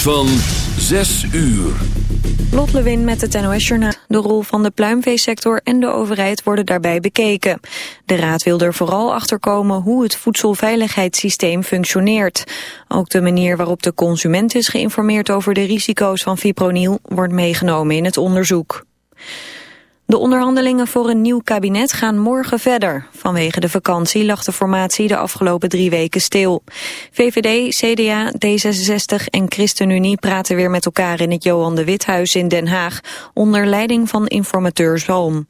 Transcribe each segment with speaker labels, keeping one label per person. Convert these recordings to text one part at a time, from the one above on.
Speaker 1: van 6 uur.
Speaker 2: Lot Lewin met het NOS Journaal. De rol van de pluimveesector en de overheid worden daarbij bekeken. De raad wil er vooral achter komen hoe het voedselveiligheidssysteem functioneert. Ook de manier waarop de consument is geïnformeerd over de risico's van fipronil wordt meegenomen in het onderzoek. De onderhandelingen voor een nieuw kabinet gaan morgen verder. Vanwege de vakantie lag de formatie de afgelopen drie weken stil. VVD, CDA, D66 en ChristenUnie praten weer met elkaar in het Johan de Withuis in Den Haag, onder leiding van informateur Zalm.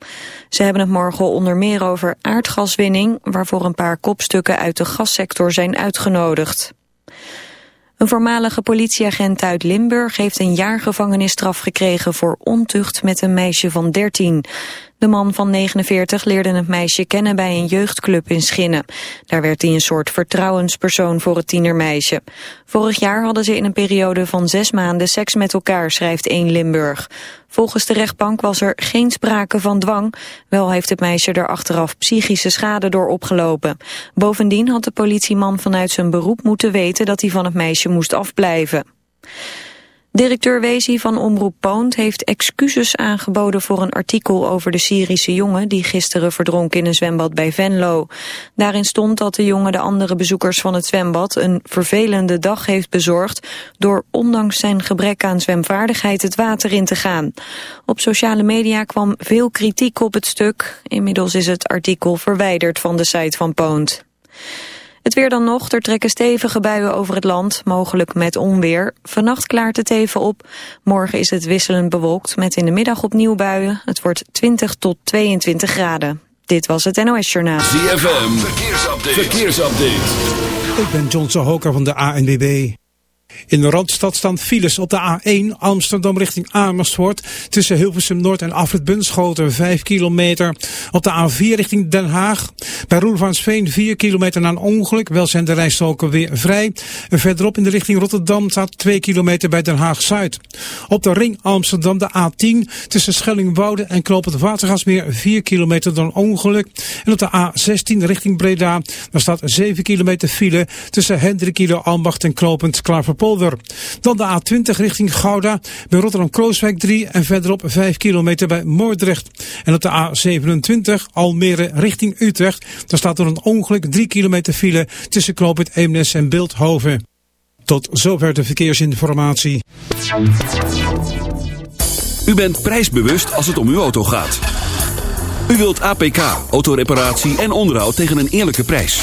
Speaker 2: Ze hebben het morgen onder meer over aardgaswinning, waarvoor een paar kopstukken uit de gassector zijn uitgenodigd. Een voormalige politieagent uit Limburg heeft een jaar gevangenisstraf gekregen voor ontucht met een meisje van 13. De man van 49 leerde het meisje kennen bij een jeugdclub in Schinnen. Daar werd hij een soort vertrouwenspersoon voor het tienermeisje. Vorig jaar hadden ze in een periode van zes maanden seks met elkaar, schrijft 1 Limburg. Volgens de rechtbank was er geen sprake van dwang. Wel heeft het meisje er achteraf psychische schade door opgelopen. Bovendien had de politieman vanuit zijn beroep moeten weten dat hij van het meisje moest afblijven. Directeur Wezi van Omroep Poont heeft excuses aangeboden voor een artikel over de Syrische jongen die gisteren verdronk in een zwembad bij Venlo. Daarin stond dat de jongen de andere bezoekers van het zwembad een vervelende dag heeft bezorgd door ondanks zijn gebrek aan zwemvaardigheid het water in te gaan. Op sociale media kwam veel kritiek op het stuk. Inmiddels is het artikel verwijderd van de site van Poont. Het weer dan nog, er trekken stevige buien over het land, mogelijk met onweer. Vannacht klaart het even op. Morgen is het wisselend bewolkt met in de middag opnieuw buien. Het wordt 20 tot 22 graden. Dit was het NOS Journaal.
Speaker 1: ZFM, verkeersupdate. verkeersupdate.
Speaker 3: Ik ben John Zahoka van de ANWB. In de Randstad staan files op de A1 Amsterdam richting Amersfoort. Tussen Hilversum Noord en Afrit Bunschoten 5 kilometer. Op de A4 richting Den Haag. Bij Roelvansveen 4 kilometer na een ongeluk. Wel zijn de rijstroken weer vrij. En verderop in de richting Rotterdam staat 2 kilometer bij Den Haag Zuid. Op de ring Amsterdam de A10 tussen Schellingwoude en Knopend Watergasmeer 4 kilometer door een ongeluk. En op de A16 richting Breda. Daar staat 7 kilometer file tussen Hendrikilo Ambacht en Knopend Dan de A20 richting Gouda bij Rotterdam-Krooswijk 3 en verderop 5 kilometer bij Moordrecht. En op de A27 Almere richting Utrecht. Daar staat er een ongeluk 3 kilometer file tussen Knoopend Eemnes en Beeldhoven. Tot zover de verkeersinformatie.
Speaker 1: U bent prijsbewust als het om uw auto gaat. U wilt APK, autoreparatie en onderhoud tegen een eerlijke prijs.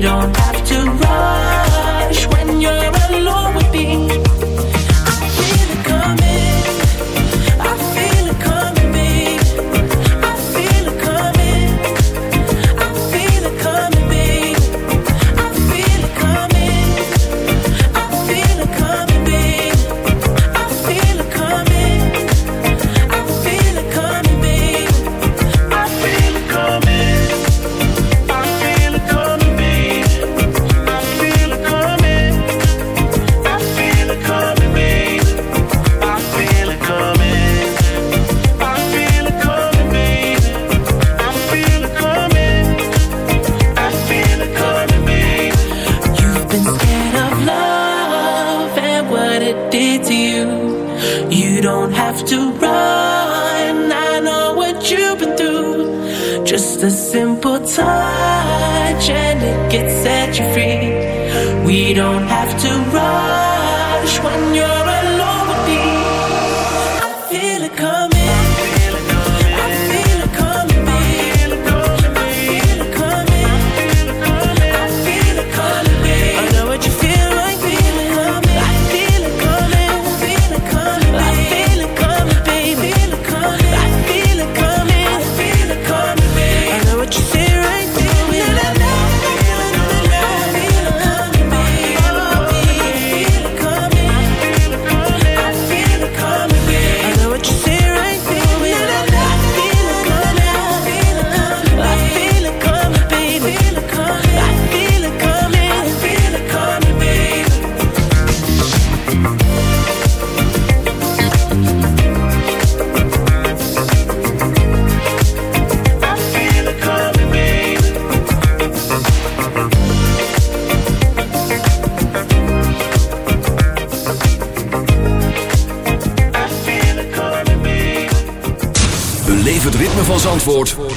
Speaker 4: Don't have